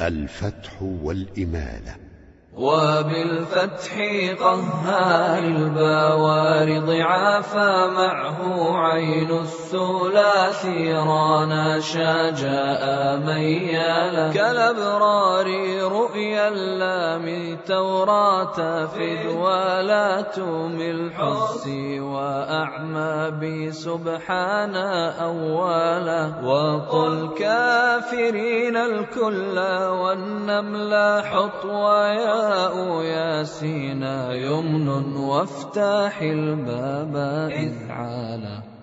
الفتح والإمالة. وبالفتح قهار البوار ضعافا معه عين الثلاث رانا شاجاء ميالا كالأبرار رؤيا اللام توراة فذوالات الحس وأعمى بسبحانا أولا وقل كافرين الكل والنمل ياسين يمن وافتح الباب إذ عالا.